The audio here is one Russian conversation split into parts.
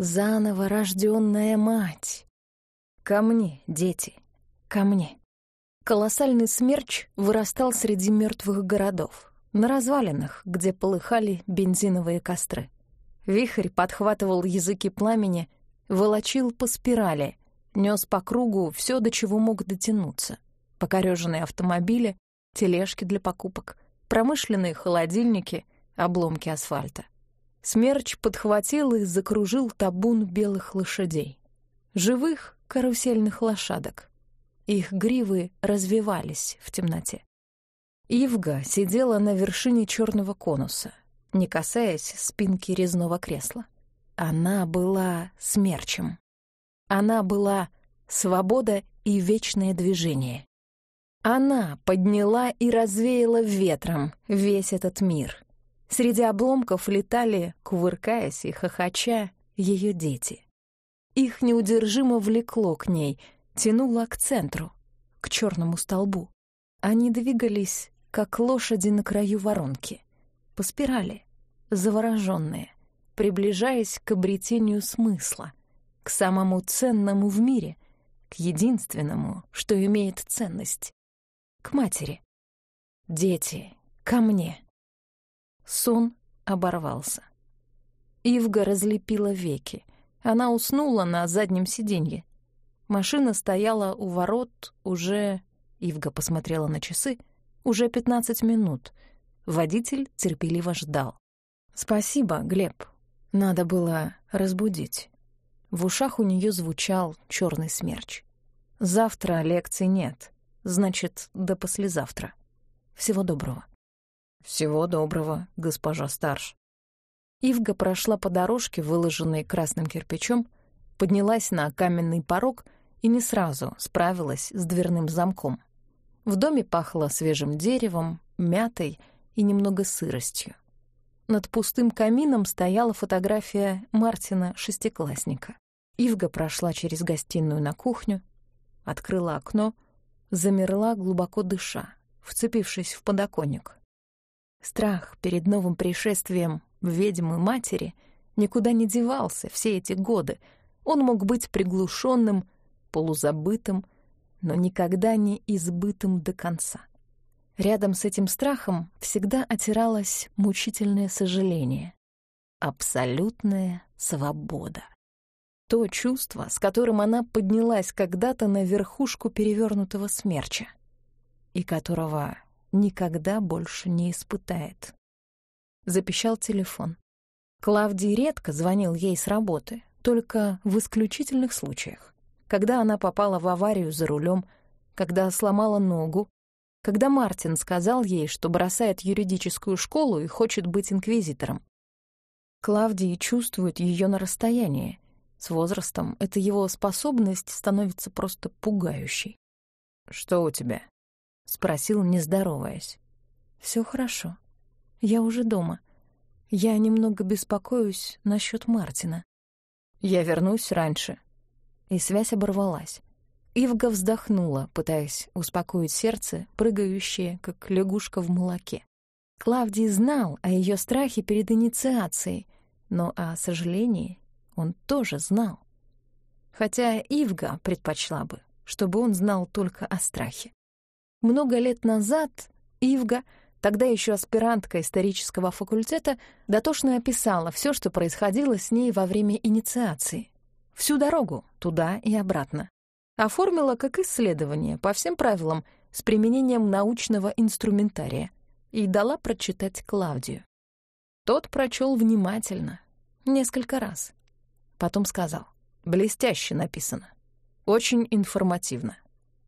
заново рожденная мать. Ко мне, дети, ко мне. Колоссальный смерч вырастал среди мертвых городов, на развалинах, где полыхали бензиновые костры. Вихрь подхватывал языки пламени, волочил по спирали, нес по кругу все, до чего мог дотянуться. Покорёженные автомобили, тележки для покупок, промышленные холодильники, обломки асфальта. Смерч подхватил и закружил табун белых лошадей. Живых карусельных лошадок. Их гривы развивались в темноте. Ивга сидела на вершине черного конуса, не касаясь спинки резного кресла. Она была смерчем. Она была свобода и вечное движение. Она подняла и развеяла ветром весь этот мир. Среди обломков летали, кувыркаясь и хохоча, ее дети. Их неудержимо влекло к ней, тянуло к центру, к черному столбу. Они двигались, как лошади на краю воронки, по спирали, завороженные, приближаясь к обретению смысла, к самому ценному в мире, к единственному, что имеет ценность к матери. «Дети, ко мне!» Сон оборвался. Ивга разлепила веки. Она уснула на заднем сиденье. Машина стояла у ворот уже... Ивга посмотрела на часы. Уже пятнадцать минут. Водитель терпеливо ждал. «Спасибо, Глеб. Надо было разбудить». В ушах у нее звучал черный смерч. «Завтра лекций нет. Значит, до послезавтра. Всего доброго. Всего доброго, госпожа Старш. Ивга прошла по дорожке, выложенной красным кирпичом, поднялась на каменный порог и не сразу справилась с дверным замком. В доме пахло свежим деревом, мятой и немного сыростью. Над пустым камином стояла фотография Мартина-шестиклассника. Ивга прошла через гостиную на кухню, открыла окно — замерла, глубоко дыша, вцепившись в подоконник. Страх перед новым пришествием ведьмы матери никуда не девался все эти годы. Он мог быть приглушенным, полузабытым, но никогда не избытым до конца. Рядом с этим страхом всегда отиралось мучительное сожаление. Абсолютная свобода то чувство, с которым она поднялась когда-то на верхушку перевернутого смерча, и которого никогда больше не испытает. Запищал телефон. Клавдий редко звонил ей с работы, только в исключительных случаях. Когда она попала в аварию за рулем, когда сломала ногу, когда Мартин сказал ей, что бросает юридическую школу и хочет быть инквизитором. Клавдий чувствует ее на расстоянии, с возрастом эта его способность становится просто пугающей. «Что у тебя?» — спросил, не здороваясь. «Всё хорошо. Я уже дома. Я немного беспокоюсь насчёт Мартина. Я вернусь раньше». И связь оборвалась. Ивга вздохнула, пытаясь успокоить сердце, прыгающее, как лягушка в молоке. Клавдий знал о её страхе перед инициацией, но о сожалении он тоже знал. Хотя Ивга предпочла бы, чтобы он знал только о страхе. Много лет назад Ивга, тогда еще аспирантка исторического факультета, дотошно описала все, что происходило с ней во время инициации. Всю дорогу, туда и обратно. Оформила как исследование, по всем правилам, с применением научного инструментария, и дала прочитать Клавдию. Тот прочел внимательно, несколько раз. Потом сказал. «Блестяще написано. Очень информативно.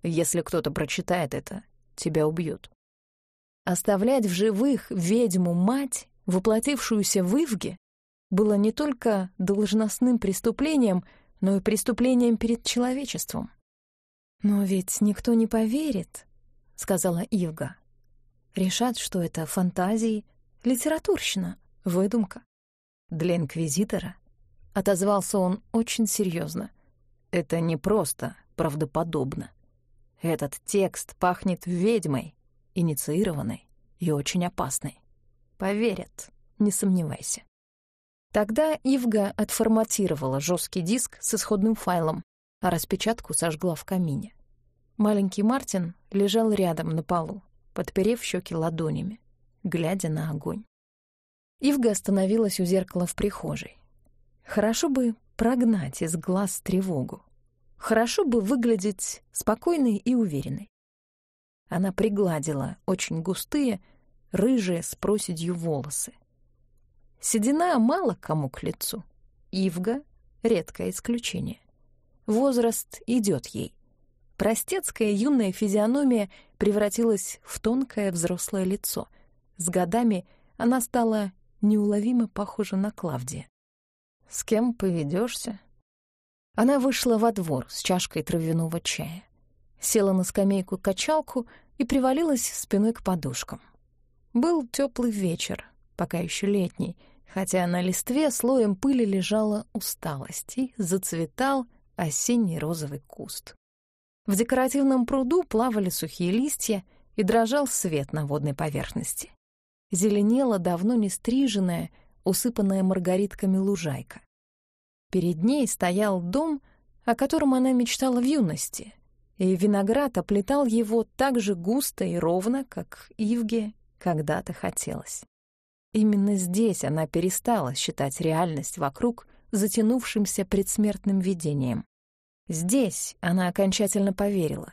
Если кто-то прочитает это, тебя убьют». Оставлять в живых ведьму-мать, воплотившуюся в Ивге, было не только должностным преступлением, но и преступлением перед человечеством. «Но ведь никто не поверит», — сказала Ивга. «Решат, что это фантазии, литературщина, выдумка. Для инквизитора — отозвался он очень серьезно. «Это не просто правдоподобно. Этот текст пахнет ведьмой, инициированной и очень опасной. Поверят, не сомневайся». Тогда Ивга отформатировала жесткий диск с исходным файлом, а распечатку сожгла в камине. Маленький Мартин лежал рядом на полу, подперев щеки ладонями, глядя на огонь. Ивга остановилась у зеркала в прихожей. Хорошо бы прогнать из глаз тревогу. Хорошо бы выглядеть спокойной и уверенной. Она пригладила очень густые, рыжие с проседью волосы. Седина мало кому к лицу. Ивга — редкое исключение. Возраст идет ей. Простецкая юная физиономия превратилась в тонкое взрослое лицо. С годами она стала неуловимо похожа на Клавдия. «С кем поведешься? Она вышла во двор с чашкой травяного чая, села на скамейку-качалку и привалилась спиной к подушкам. Был теплый вечер, пока еще летний — хотя на листве слоем пыли лежала усталость и зацветал осенний розовый куст. В декоративном пруду плавали сухие листья и дрожал свет на водной поверхности. Зеленела давно не стриженная, усыпанная маргаритками лужайка. Перед ней стоял дом, о котором она мечтала в юности, и виноград оплетал его так же густо и ровно, как Ивге когда-то хотелось. Именно здесь она перестала считать реальность вокруг затянувшимся предсмертным видением. Здесь она окончательно поверила.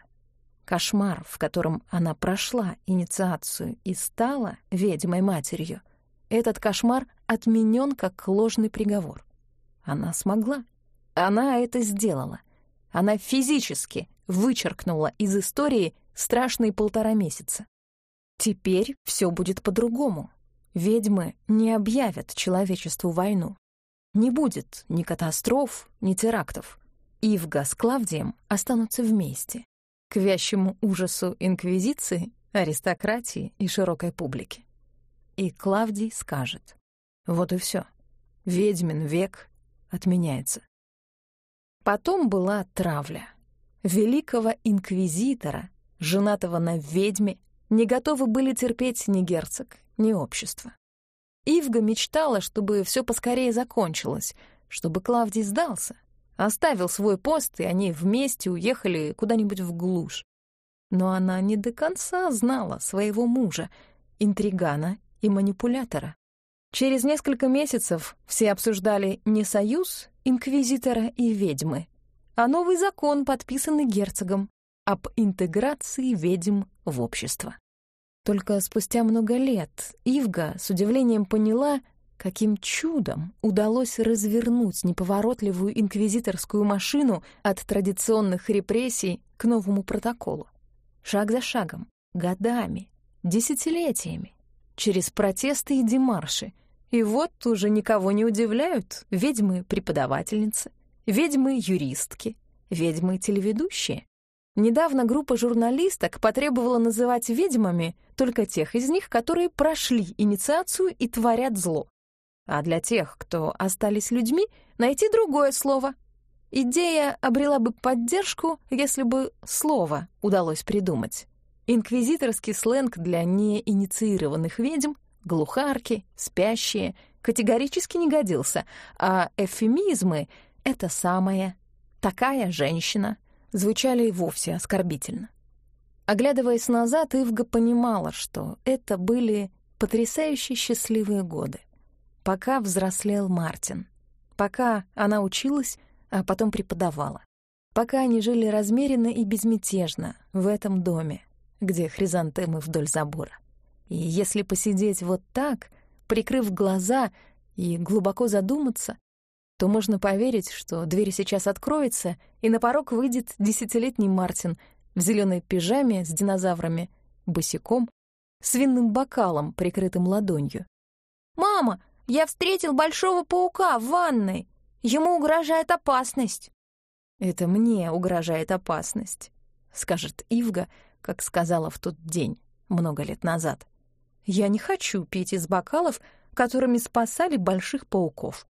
Кошмар, в котором она прошла инициацию и стала ведьмой-матерью, этот кошмар отменен как ложный приговор. Она смогла. Она это сделала. Она физически вычеркнула из истории страшные полтора месяца. Теперь все будет по-другому. Ведьмы не объявят человечеству войну. Не будет ни катастроф, ни терактов. Ивга с Клавдием останутся вместе. К вящему ужасу инквизиции, аристократии и широкой публики. И Клавдий скажет. Вот и все. Ведьмин век отменяется. Потом была травля. Великого инквизитора, женатого на ведьме, не готовы были терпеть ни герцог, ни общество. Ивга мечтала, чтобы все поскорее закончилось, чтобы Клавдий сдался, оставил свой пост, и они вместе уехали куда-нибудь в глушь. Но она не до конца знала своего мужа, интригана и манипулятора. Через несколько месяцев все обсуждали не союз инквизитора и ведьмы, а новый закон, подписанный герцогом, об интеграции ведьм в общество. Только спустя много лет Ивга с удивлением поняла, каким чудом удалось развернуть неповоротливую инквизиторскую машину от традиционных репрессий к новому протоколу. Шаг за шагом, годами, десятилетиями, через протесты и демарши. И вот уже никого не удивляют ведьмы-преподавательницы, ведьмы-юристки, ведьмы-телеведущие. Недавно группа журналисток потребовала называть ведьмами только тех из них, которые прошли инициацию и творят зло. А для тех, кто остались людьми, найти другое слово. Идея обрела бы поддержку, если бы слово удалось придумать. Инквизиторский сленг для неинициированных ведьм, глухарки, спящие, категорически не годился, а эвфемизмы — это самое «такая женщина», звучали и вовсе оскорбительно. Оглядываясь назад, Ивга понимала, что это были потрясающе счастливые годы. Пока взрослел Мартин. Пока она училась, а потом преподавала. Пока они жили размеренно и безмятежно в этом доме, где хризантемы вдоль забора. И если посидеть вот так, прикрыв глаза и глубоко задуматься, то можно поверить, что дверь сейчас откроется, и на порог выйдет десятилетний Мартин в зеленой пижаме с динозаврами, босиком, с винным бокалом, прикрытым ладонью. «Мама, я встретил большого паука в ванной. Ему угрожает опасность». «Это мне угрожает опасность», — скажет Ивга, как сказала в тот день, много лет назад. «Я не хочу пить из бокалов, которыми спасали больших пауков».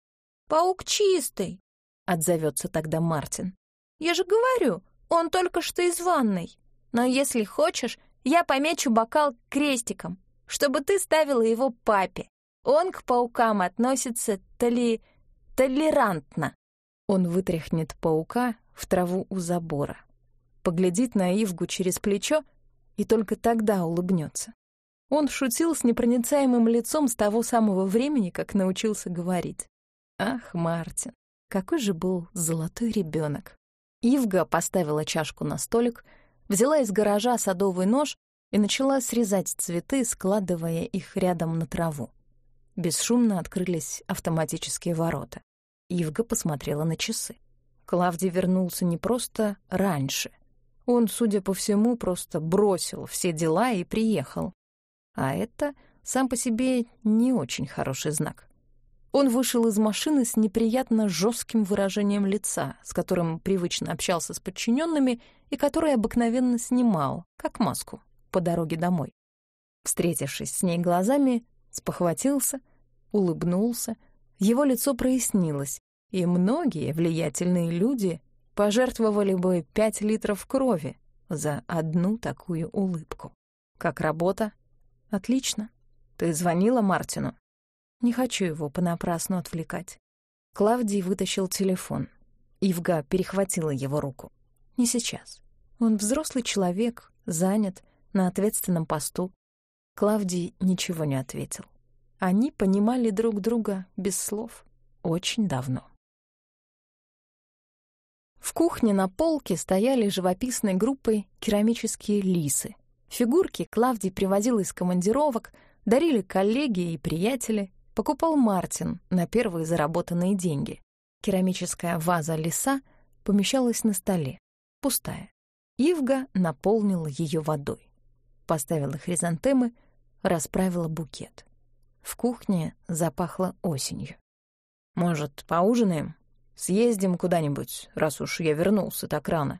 «Паук чистый», — отзовется тогда Мартин. «Я же говорю, он только что из ванной. Но если хочешь, я помечу бокал крестиком, чтобы ты ставила его папе. Он к паукам относится толи... толерантно. Он вытряхнет паука в траву у забора, поглядит на Ивгу через плечо и только тогда улыбнется. Он шутил с непроницаемым лицом с того самого времени, как научился говорить. Ах, Мартин, какой же был золотой ребенок. Ивга поставила чашку на столик, взяла из гаража садовый нож и начала срезать цветы, складывая их рядом на траву. Бесшумно открылись автоматические ворота. Ивга посмотрела на часы. Клавдий вернулся не просто раньше. Он, судя по всему, просто бросил все дела и приехал. А это сам по себе не очень хороший знак. Он вышел из машины с неприятно жестким выражением лица, с которым привычно общался с подчиненными и который обыкновенно снимал, как маску, по дороге домой. Встретившись с ней глазами, спохватился, улыбнулся, его лицо прояснилось, и многие влиятельные люди пожертвовали бы пять литров крови за одну такую улыбку. Как работа? Отлично. Ты звонила Мартину? Не хочу его понапрасну отвлекать. Клавдий вытащил телефон. Ивга перехватила его руку. Не сейчас. Он взрослый человек, занят, на ответственном посту. Клавдий ничего не ответил. Они понимали друг друга без слов очень давно. В кухне на полке стояли живописной группой керамические лисы. Фигурки Клавдий привозил из командировок, дарили коллеги и приятели, покупал Мартин на первые заработанные деньги. Керамическая ваза лиса помещалась на столе, пустая. Ивга наполнила ее водой. Поставила хризантемы, расправила букет. В кухне запахло осенью. «Может, поужинаем? Съездим куда-нибудь, раз уж я вернулся так рано?»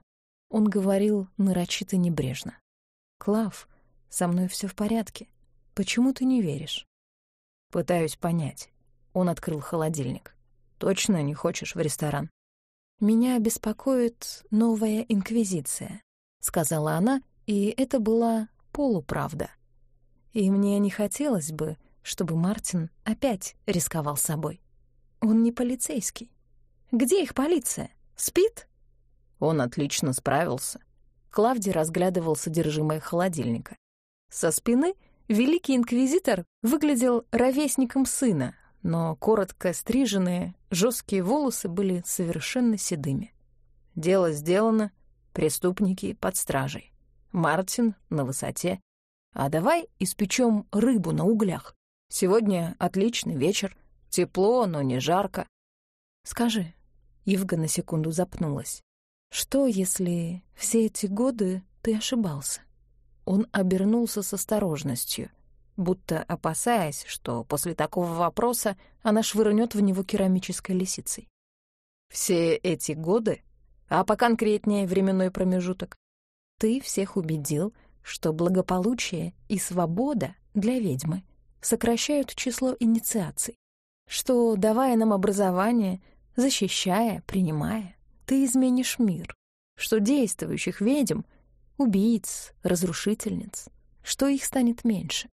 Он говорил нарочито небрежно. «Клав, со мной все в порядке. Почему ты не веришь?» Пытаюсь понять. Он открыл холодильник. Точно не хочешь в ресторан? Меня беспокоит новая инквизиция, сказала она, и это была полуправда. И мне не хотелось бы, чтобы Мартин опять рисковал собой. Он не полицейский. Где их полиция? Спит? Он отлично справился. Клавдий разглядывал содержимое холодильника. Со спины Великий инквизитор выглядел ровесником сына, но коротко стриженные, жесткие волосы были совершенно седыми. Дело сделано, преступники под стражей. Мартин на высоте. А давай испечем рыбу на углях. Сегодня отличный вечер, тепло, но не жарко. Скажи, Ивга на секунду запнулась. Что, если все эти годы ты ошибался? Он обернулся с осторожностью, будто опасаясь, что после такого вопроса она швырнет в него керамической лисицей. «Все эти годы? А поконкретнее временной промежуток? Ты всех убедил, что благополучие и свобода для ведьмы сокращают число инициаций, что, давая нам образование, защищая, принимая, ты изменишь мир, что действующих ведьм убийц, разрушительниц, что их станет меньше.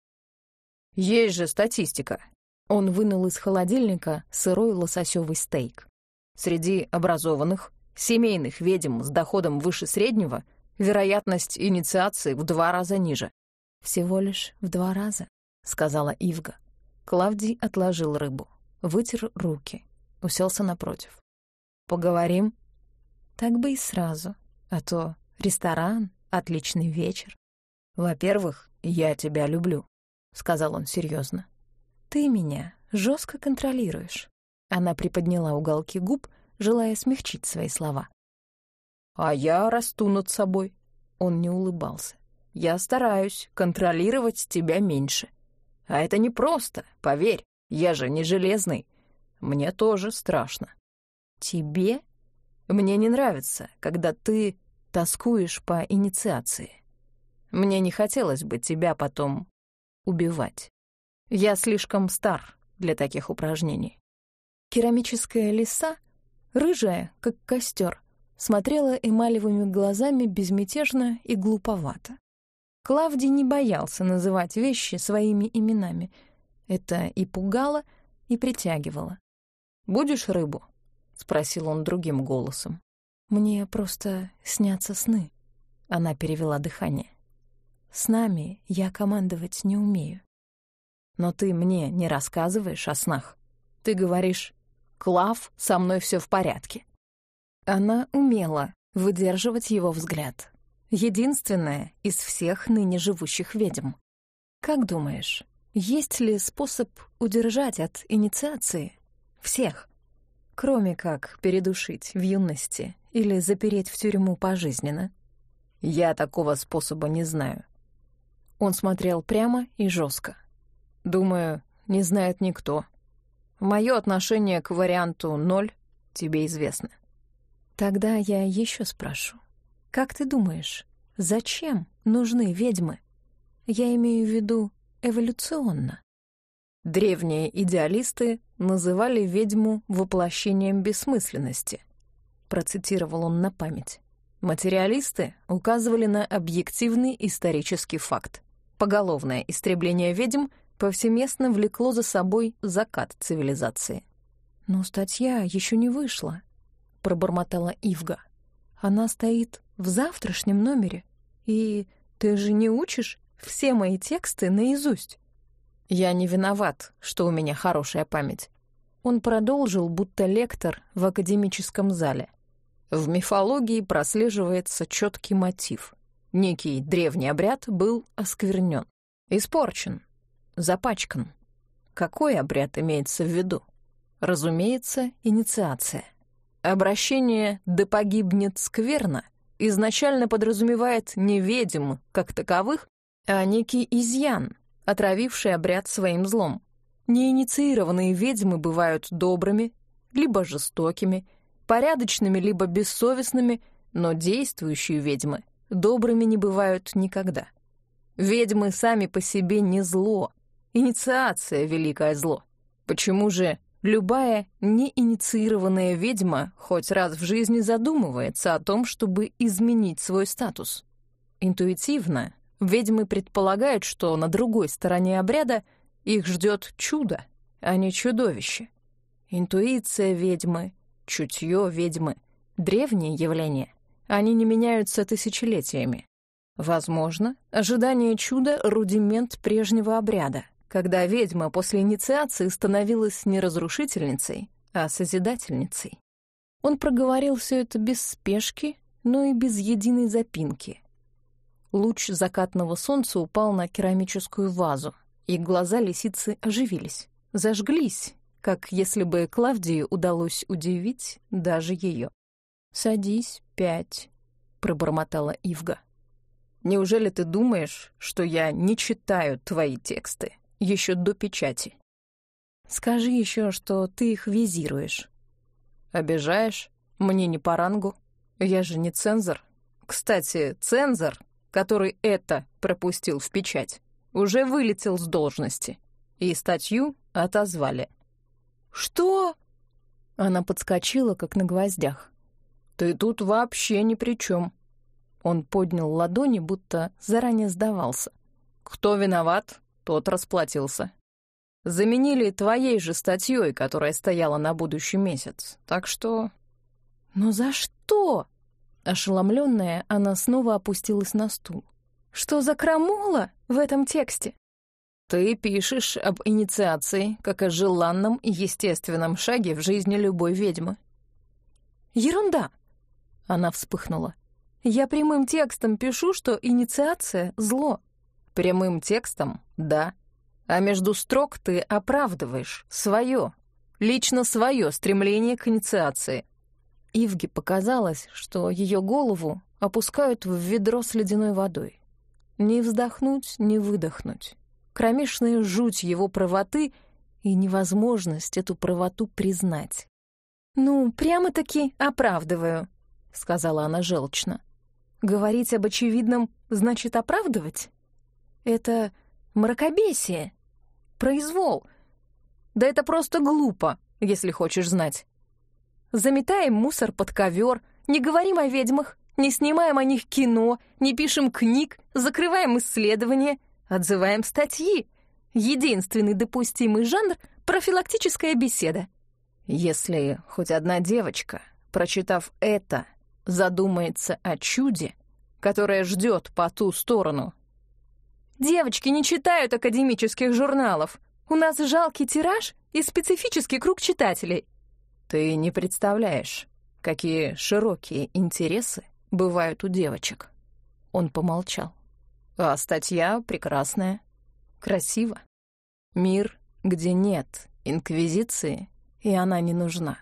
Есть же статистика. Он вынул из холодильника сырой лососевый стейк. Среди образованных, семейных ведьм с доходом выше среднего вероятность инициации в два раза ниже. «Всего лишь в два раза», — сказала Ивга. Клавдий отложил рыбу, вытер руки, уселся напротив. «Поговорим?» «Так бы и сразу, а то ресторан, отличный вечер. Во-первых, я тебя люблю, сказал он серьезно. Ты меня жестко контролируешь. Она приподняла уголки губ, желая смягчить свои слова. А я расту над собой. Он не улыбался. Я стараюсь контролировать тебя меньше. А это не просто, поверь, я же не железный. Мне тоже страшно. Тебе? Мне не нравится, когда ты тоскуешь по инициации. Мне не хотелось бы тебя потом убивать. Я слишком стар для таких упражнений. Керамическая лиса, рыжая, как костер, смотрела эмалевыми глазами безмятежно и глуповато. Клавдий не боялся называть вещи своими именами. Это и пугало, и притягивало. «Будешь рыбу?» — спросил он другим голосом. «Мне просто снятся сны». Она перевела дыхание. «С нами я командовать не умею». «Но ты мне не рассказываешь о снах. Ты говоришь, Клав, со мной все в порядке». Она умела выдерживать его взгляд. Единственная из всех ныне живущих ведьм. Как думаешь, есть ли способ удержать от инициации всех, кроме как передушить в юности или запереть в тюрьму пожизненно? Я такого способа не знаю. Он смотрел прямо и жестко. Думаю, не знает никто. Мое отношение к варианту ноль тебе известно. Тогда я еще спрошу. Как ты думаешь, зачем нужны ведьмы? Я имею в виду эволюционно. Древние идеалисты называли ведьму воплощением бессмысленности. Процитировал он на память. Материалисты указывали на объективный исторический факт. Поголовное истребление ведьм повсеместно влекло за собой закат цивилизации. «Но статья еще не вышла», — пробормотала Ивга. «Она стоит в завтрашнем номере. И ты же не учишь все мои тексты наизусть. Я не виноват, что у меня хорошая память. Он продолжил, будто лектор в академическом зале. В мифологии прослеживается четкий мотив. Некий древний обряд был осквернен, испорчен, запачкан. Какой обряд имеется в виду? Разумеется, инициация. Обращение «да погибнет скверно» изначально подразумевает не ведьм как таковых, а некий изъян, отравивший обряд своим злом. Неинициированные ведьмы бывают добрыми, либо жестокими, порядочными, либо бессовестными, но действующие ведьмы добрыми не бывают никогда. Ведьмы сами по себе не зло, инициация — великое зло. Почему же любая неинициированная ведьма хоть раз в жизни задумывается о том, чтобы изменить свой статус? Интуитивно Ведьмы предполагают, что на другой стороне обряда их ждет чудо, а не чудовище. Интуиция ведьмы, чутье ведьмы — древние явления. Они не меняются тысячелетиями. Возможно, ожидание чуда — рудимент прежнего обряда, когда ведьма после инициации становилась не разрушительницей, а созидательницей. Он проговорил все это без спешки, но и без единой запинки — Луч закатного солнца упал на керамическую вазу, и глаза лисицы оживились, зажглись, как если бы Клавдии удалось удивить даже ее. «Садись, пять», — пробормотала Ивга. «Неужели ты думаешь, что я не читаю твои тексты еще до печати?» «Скажи еще, что ты их визируешь». «Обижаешь? Мне не по рангу. Я же не цензор. Кстати, цензор который это пропустил в печать, уже вылетел с должности, и статью отозвали. «Что?» Она подскочила, как на гвоздях. «Ты тут вообще ни при чем. Он поднял ладони, будто заранее сдавался. «Кто виноват, тот расплатился. Заменили твоей же статьей, которая стояла на будущий месяц. Так что...» «Но за что?» Ошеломленная, она снова опустилась на стул. «Что за крамола в этом тексте?» «Ты пишешь об инициации, как о желанном и естественном шаге в жизни любой ведьмы». «Ерунда!» — она вспыхнула. «Я прямым текстом пишу, что инициация — зло». «Прямым текстом — да. А между строк ты оправдываешь свое, лично свое стремление к инициации, Ивге показалось, что ее голову опускают в ведро с ледяной водой. Не вздохнуть, не выдохнуть. Кромешная жуть его правоты и невозможность эту правоту признать. «Ну, прямо-таки оправдываю», — сказала она желчно. «Говорить об очевидном значит оправдывать? Это мракобесие, произвол. Да это просто глупо, если хочешь знать. Заметаем мусор под ковер, не говорим о ведьмах, не снимаем о них кино, не пишем книг, закрываем исследования, отзываем статьи. Единственный допустимый жанр — профилактическая беседа. Если хоть одна девочка, прочитав это, задумается о чуде, которое ждет по ту сторону. Девочки не читают академических журналов. У нас жалкий тираж и специфический круг читателей. Ты не представляешь, какие широкие интересы бывают у девочек. Он помолчал. А статья прекрасная, красиво. Мир, где нет инквизиции, и она не нужна.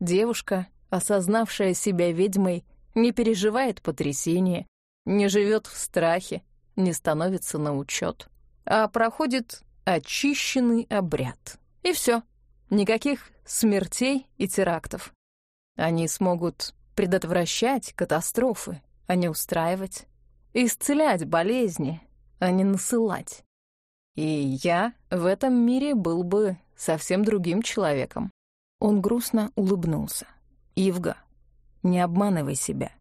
Девушка, осознавшая себя ведьмой, не переживает потрясения, не живет в страхе, не становится на учет, а проходит очищенный обряд. И все. Никаких смертей и терактов. Они смогут предотвращать катастрофы, а не устраивать. Исцелять болезни, а не насылать. И я в этом мире был бы совсем другим человеком. Он грустно улыбнулся. «Ивга, не обманывай себя».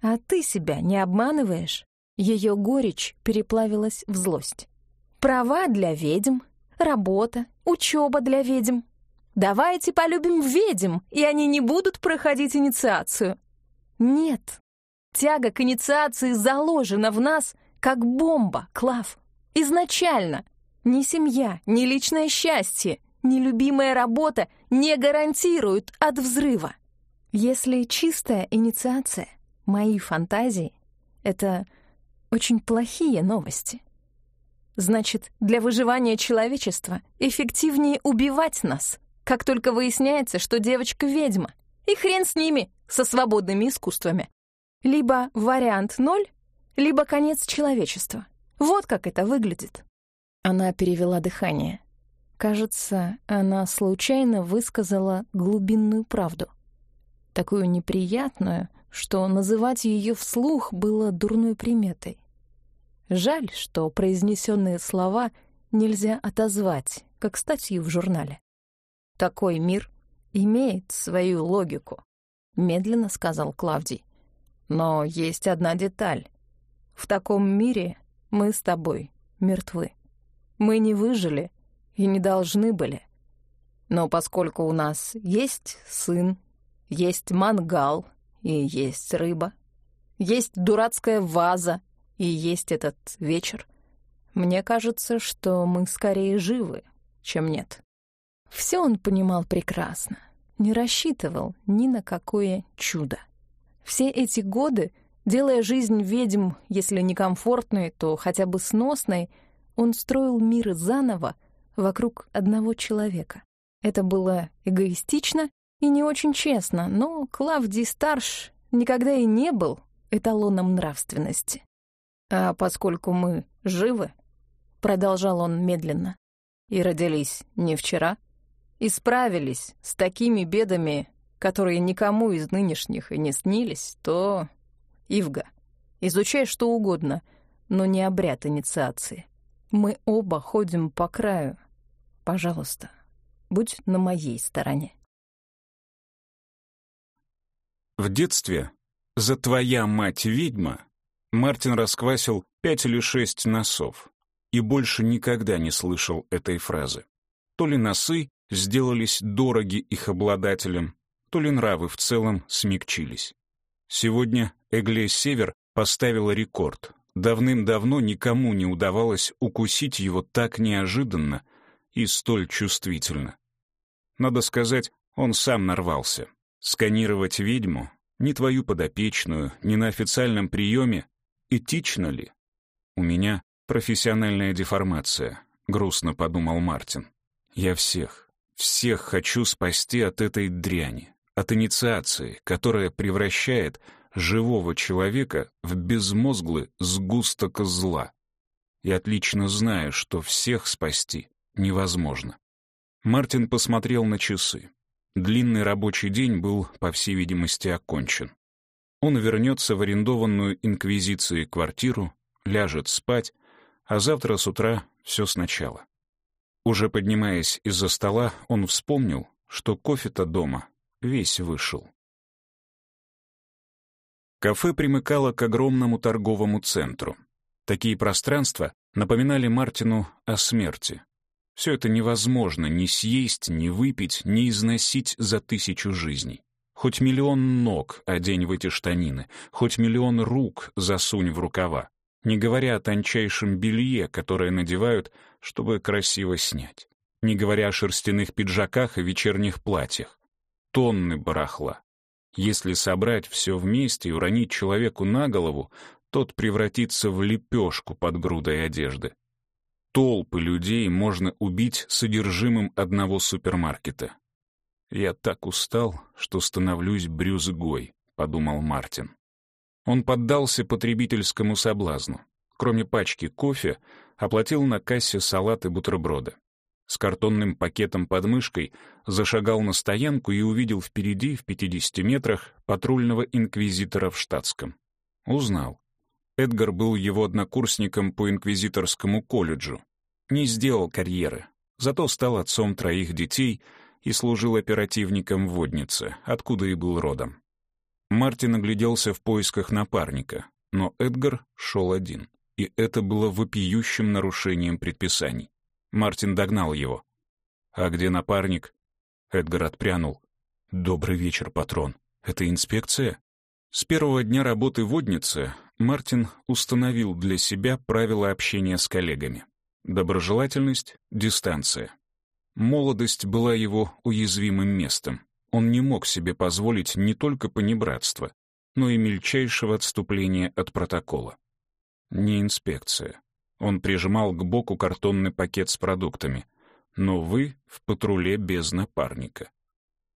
«А ты себя не обманываешь?» Ее горечь переплавилась в злость. «Права для ведьм, работа, учеба для ведьм. Давайте полюбим ведьм, и они не будут проходить инициацию». «Нет, тяга к инициации заложена в нас, как бомба, Клав. Изначально. Ни семья, ни личное счастье, ни любимая работа не гарантируют от взрыва. Если чистая инициация, мои фантазии — это очень плохие новости. Значит, для выживания человечества эффективнее убивать нас, как только выясняется, что девочка ведьма, и хрен с ними, со свободными искусствами. Либо вариант ноль, либо конец человечества. Вот как это выглядит. Она перевела дыхание. Кажется, она случайно высказала глубинную правду. Такую неприятную, что называть ее вслух было дурной приметой. Жаль, что произнесенные слова нельзя отозвать, как статью в журнале. Такой мир имеет свою логику, медленно сказал Клавдий. Но есть одна деталь. В таком мире мы с тобой мертвы. Мы не выжили и не должны были. Но поскольку у нас есть сын, есть мангал и есть рыба, есть дурацкая ваза и есть этот вечер, мне кажется, что мы скорее живы, чем нет. Все он понимал прекрасно, не рассчитывал ни на какое чудо. Все эти годы — Делая жизнь ведьм, если не комфортной, то хотя бы сносной, он строил мир заново вокруг одного человека. Это было эгоистично и не очень честно, но Клавдий Старш никогда и не был эталоном нравственности. «А поскольку мы живы», — продолжал он медленно, «и родились не вчера, и справились с такими бедами, которые никому из нынешних и не снились, то Ивга, изучай что угодно, но не обряд инициации. Мы оба ходим по краю. Пожалуйста, будь на моей стороне. В детстве за «твоя мать ведьма» Мартин расквасил пять или шесть носов и больше никогда не слышал этой фразы. То ли носы сделались дороги их обладателям, то ли нравы в целом смягчились. Сегодня Эгле Север поставила рекорд. Давным-давно никому не удавалось укусить его так неожиданно и столь чувствительно. Надо сказать, он сам нарвался. Сканировать ведьму, ни твою подопечную, ни на официальном приеме, этично ли? У меня профессиональная деформация, грустно подумал Мартин. Я всех, всех хочу спасти от этой дряни, от инициации, которая превращает живого человека в безмозглый сгусток зла. И отлично знаю, что всех спасти невозможно. Мартин посмотрел на часы. Длинный рабочий день был, по всей видимости, окончен. Он вернется в арендованную инквизицией квартиру, ляжет спать, а завтра с утра все сначала. Уже поднимаясь из-за стола, он вспомнил, что кофе-то дома весь вышел. Кафе примыкало к огромному торговому центру. Такие пространства напоминали Мартину о смерти. Все это невозможно ни съесть, ни выпить, ни износить за тысячу жизней. Хоть миллион ног одень в эти штанины, хоть миллион рук засунь в рукава, не говоря о тончайшем белье, которое надевают, чтобы красиво снять, не говоря о шерстяных пиджаках и вечерних платьях. Тонны барахла. Если собрать все вместе и уронить человеку на голову, тот превратится в лепешку под грудой одежды. Толпы людей можно убить содержимым одного супермаркета. «Я так устал, что становлюсь брюзгой», — подумал Мартин. Он поддался потребительскому соблазну. Кроме пачки кофе, оплатил на кассе салат и бутерброды. С картонным пакетом под мышкой зашагал на стоянку и увидел впереди, в 50 метрах, патрульного инквизитора в штатском. Узнал. Эдгар был его однокурсником по инквизиторскому колледжу. Не сделал карьеры, зато стал отцом троих детей и служил оперативником в Воднице, откуда и был родом. Мартин огляделся в поисках напарника, но Эдгар шел один, и это было вопиющим нарушением предписаний. Мартин догнал его. «А где напарник?» Эдгар отпрянул. «Добрый вечер, патрон. Это инспекция?» С первого дня работы водницы Мартин установил для себя правила общения с коллегами. Доброжелательность, дистанция. Молодость была его уязвимым местом. Он не мог себе позволить не только понебратства, но и мельчайшего отступления от протокола. Не инспекция. Он прижимал к боку картонный пакет с продуктами. Но вы в патруле без напарника.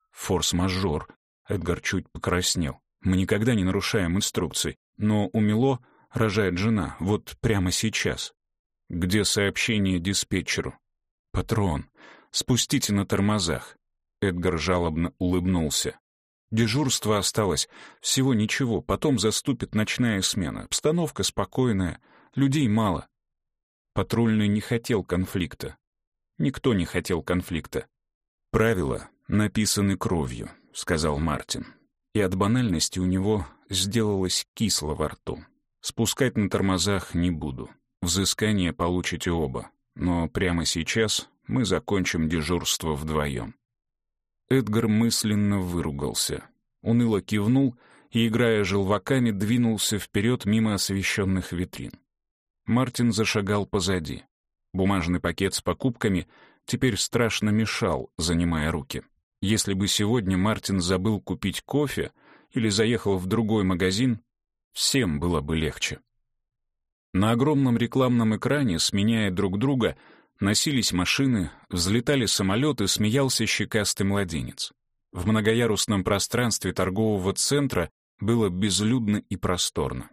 Форс-мажор. Эдгар чуть покраснел. Мы никогда не нарушаем инструкций, но у Мило рожает жена, вот прямо сейчас. Где сообщение диспетчеру? Патрон, спустите на тормозах. Эдгар жалобно улыбнулся. Дежурство осталось. Всего ничего, потом заступит ночная смена. Обстановка спокойная, людей мало. Патрульный не хотел конфликта. Никто не хотел конфликта. «Правила написаны кровью», — сказал Мартин. И от банальности у него сделалось кисло во рту. «Спускать на тормозах не буду. Взыскание получите оба. Но прямо сейчас мы закончим дежурство вдвоем». Эдгар мысленно выругался. Уныло кивнул и, играя желваками, двинулся вперед мимо освещенных витрин. Мартин зашагал позади. Бумажный пакет с покупками теперь страшно мешал, занимая руки. Если бы сегодня Мартин забыл купить кофе или заехал в другой магазин, всем было бы легче. На огромном рекламном экране, сменяя друг друга, носились машины, взлетали самолеты, смеялся щекастый младенец. В многоярусном пространстве торгового центра было безлюдно и просторно.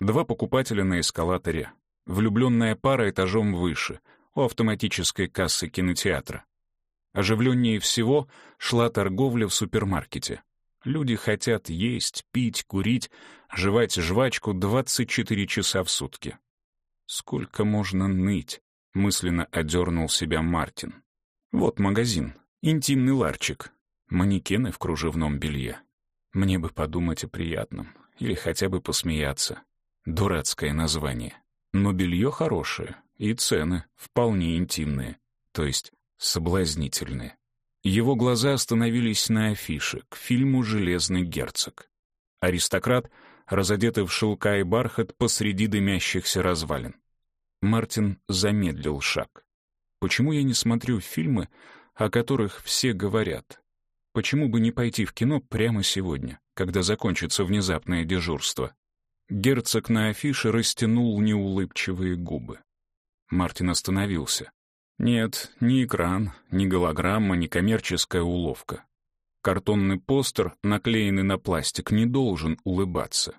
Два покупателя на эскалаторе. Влюбленная пара этажом выше, у автоматической кассы кинотеатра. Оживленнее всего шла торговля в супермаркете. Люди хотят есть, пить, курить, жевать жвачку 24 часа в сутки. Сколько можно ныть? Мысленно одернул себя Мартин. Вот магазин, интимный ларчик, манекены в кружевном белье. Мне бы подумать о приятном или хотя бы посмеяться. Дурацкое название. Но белье хорошее, и цены вполне интимные, то есть соблазнительные. Его глаза остановились на афише к фильму «Железный герцог». Аристократ, разодетый в шелка и бархат посреди дымящихся развалин. Мартин замедлил шаг. Почему я не смотрю фильмы, о которых все говорят? Почему бы не пойти в кино прямо сегодня, когда закончится внезапное дежурство? Герцог на афише растянул неулыбчивые губы. Мартин остановился. Нет, ни экран, ни голограмма, ни коммерческая уловка. Картонный постер, наклеенный на пластик, не должен улыбаться.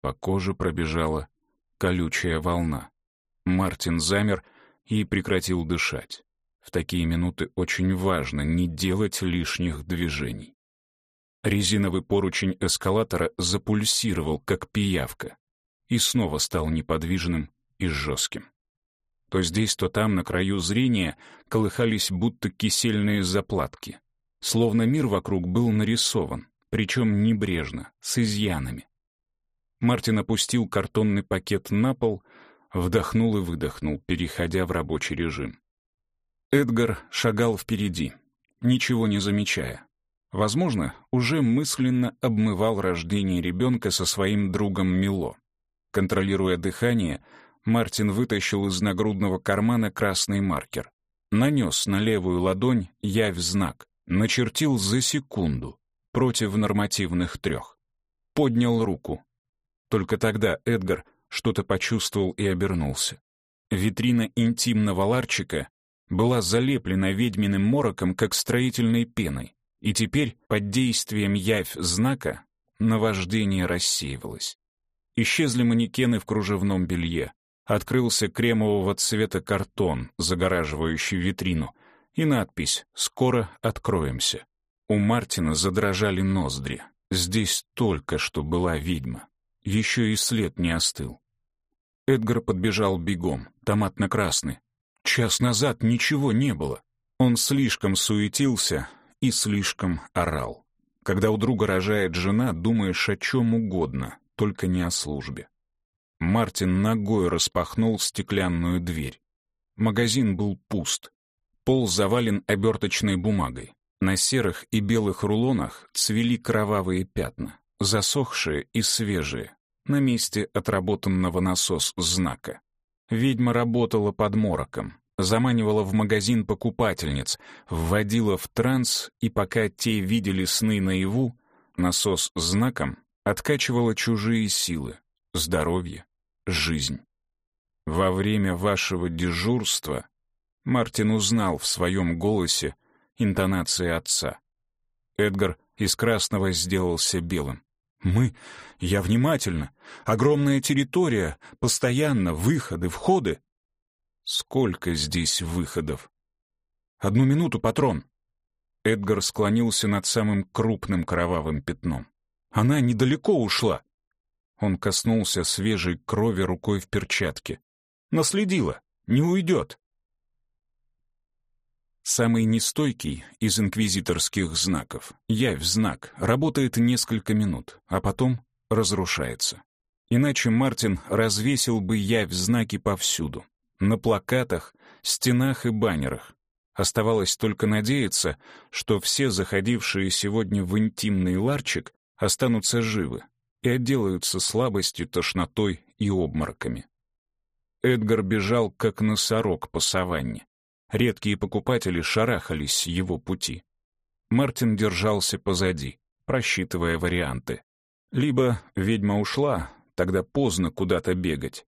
По коже пробежала колючая волна. Мартин замер и прекратил дышать. В такие минуты очень важно не делать лишних движений. Резиновый поручень эскалатора запульсировал, как пиявка, и снова стал неподвижным и жестким. То здесь, то там, на краю зрения, колыхались будто кисельные заплатки. Словно мир вокруг был нарисован, причем небрежно, с изъянами. Мартин опустил картонный пакет на пол, вдохнул и выдохнул, переходя в рабочий режим. Эдгар шагал впереди, ничего не замечая. Возможно, уже мысленно обмывал рождение ребенка со своим другом Мило. Контролируя дыхание, Мартин вытащил из нагрудного кармана красный маркер. Нанес на левую ладонь явь знак, начертил за секунду, против нормативных трех. Поднял руку. Только тогда Эдгар что-то почувствовал и обернулся. Витрина интимного ларчика была залеплена ведьминым мороком, как строительной пеной, и теперь, под действием явь знака, наваждение рассеивалось. Исчезли манекены в кружевном белье, открылся кремового цвета картон, загораживающий витрину, и надпись «Скоро откроемся». У Мартина задрожали ноздри. Здесь только что была ведьма. Еще и след не остыл. Эдгар подбежал бегом, томатно-красный. Час назад ничего не было. Он слишком суетился и слишком орал. Когда у друга рожает жена, думаешь о чем угодно, только не о службе. Мартин ногой распахнул стеклянную дверь. Магазин был пуст. Пол завален оберточной бумагой. На серых и белых рулонах цвели кровавые пятна, засохшие и свежие, на месте отработанного насос знака. Ведьма работала под мороком, заманивала в магазин покупательниц, вводила в транс, и пока те видели сны наяву, насос знаком откачивала чужие силы, здоровье, жизнь. Во время вашего дежурства Мартин узнал в своем голосе интонации отца. Эдгар из красного сделался белым. «Мы? Я внимательно. Огромная территория, постоянно, выходы, входы». «Сколько здесь выходов?» «Одну минуту, патрон». Эдгар склонился над самым крупным кровавым пятном. «Она недалеко ушла. Он коснулся свежей крови рукой в перчатке. Наследила, не уйдет. Самый нестойкий из инквизиторских знаков, явь знак, работает несколько минут, а потом разрушается. Иначе Мартин развесил бы явь знаки повсюду. На плакатах, стенах и баннерах. Оставалось только надеяться, что все заходившие сегодня в интимный ларчик останутся живы, и отделаются слабостью, тошнотой и обмороками. Эдгар бежал, как носорог по саванне. Редкие покупатели шарахались его пути. Мартин держался позади, просчитывая варианты. Либо ведьма ушла, тогда поздно куда-то бегать,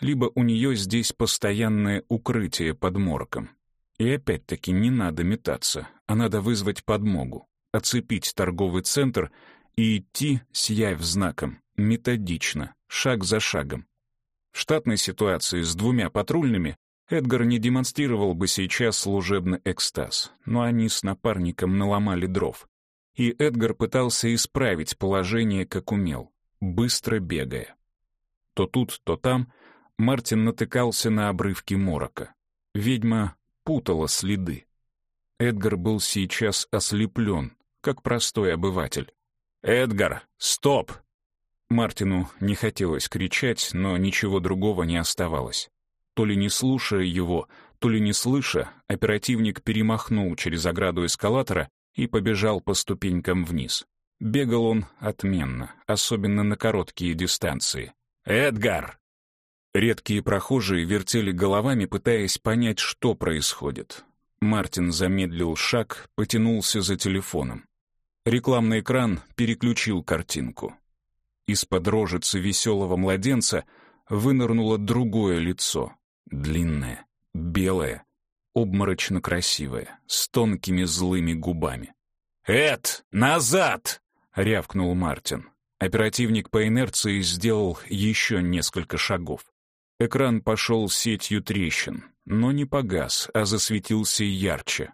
либо у нее здесь постоянное укрытие под морком. И опять-таки не надо метаться, а надо вызвать подмогу, оцепить торговый центр и идти, сияя знаком, методично, шаг за шагом. В штатной ситуации с двумя патрульными Эдгар не демонстрировал бы сейчас служебный экстаз, но они с напарником наломали дров. И Эдгар пытался исправить положение, как умел, быстро бегая. То тут, то там Мартин натыкался на обрывки морока. Ведьма путала следы. Эдгар был сейчас ослеплен, как простой обыватель. «Эдгар, стоп!» Мартину не хотелось кричать, но ничего другого не оставалось. То ли не слушая его, то ли не слыша, оперативник перемахнул через ограду эскалатора и побежал по ступенькам вниз. Бегал он отменно, особенно на короткие дистанции. «Эдгар!» Редкие прохожие вертели головами, пытаясь понять, что происходит. Мартин замедлил шаг, потянулся за телефоном. Рекламный экран переключил картинку. Из-под рожицы веселого младенца вынырнуло другое лицо. Длинное, белое, обморочно красивое, с тонкими злыми губами. «Эд, назад!» — рявкнул Мартин. Оперативник по инерции сделал еще несколько шагов. Экран пошел сетью трещин, но не погас, а засветился ярче.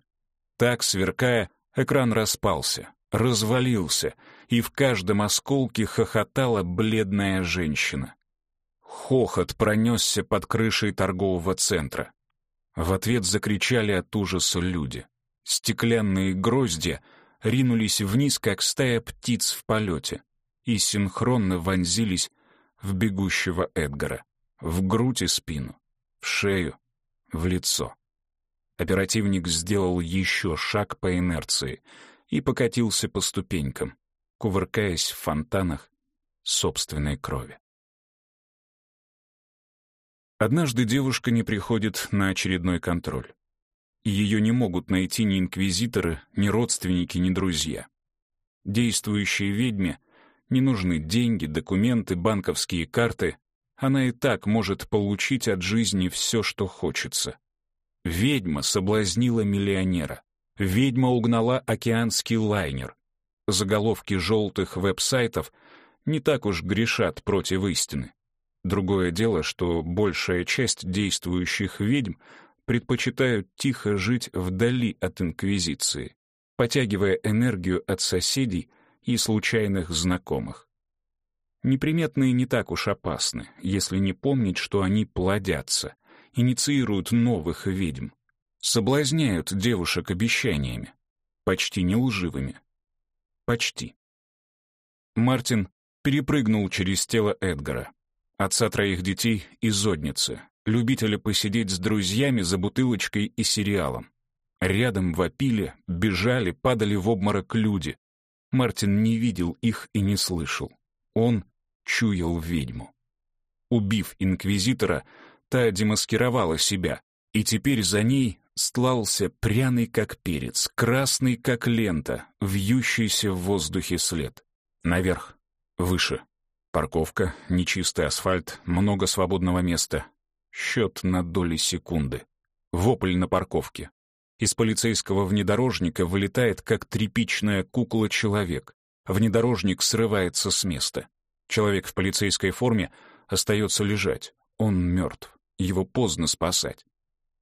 Так, сверкая, экран распался, развалился, и в каждом осколке хохотала бледная женщина. Хохот пронесся под крышей торгового центра. В ответ закричали от ужаса люди. Стеклянные грозди ринулись вниз, как стая птиц в полете, и синхронно вонзились в бегущего Эдгара. в грудь и спину, в шею, в лицо. Оперативник сделал еще шаг по инерции и покатился по ступенькам, кувыркаясь в фонтанах собственной крови. Однажды девушка не приходит на очередной контроль. Ее не могут найти ни инквизиторы, ни родственники, ни друзья. Действующей ведьме не нужны деньги, документы, банковские карты. Она и так может получить от жизни все, что хочется. Ведьма соблазнила миллионера. Ведьма угнала океанский лайнер. Заголовки желтых веб-сайтов не так уж грешат против истины. Другое дело, что большая часть действующих ведьм предпочитают тихо жить вдали от Инквизиции, потягивая энергию от соседей и случайных знакомых. Неприметные не так уж опасны, если не помнить, что они плодятся, инициируют новых ведьм, соблазняют девушек обещаниями, почти не лживыми. Почти. Мартин перепрыгнул через тело Эдгара, отца троих детей и зодницы, любителя посидеть с друзьями за бутылочкой и сериалом. Рядом вопили, бежали, падали в обморок люди. Мартин не видел их и не слышал. Он чуял ведьму. Убив инквизитора, та демаскировала себя, и теперь за ней стлался пряный как перец, красный как лента, вьющийся в воздухе след. Наверх, выше. Парковка, нечистый асфальт, много свободного места. Счет на доли секунды. Вопль на парковке. Из полицейского внедорожника вылетает, как тряпичная кукла, человек. Внедорожник срывается с места. Человек в полицейской форме остается лежать. Он мертв. Его поздно спасать.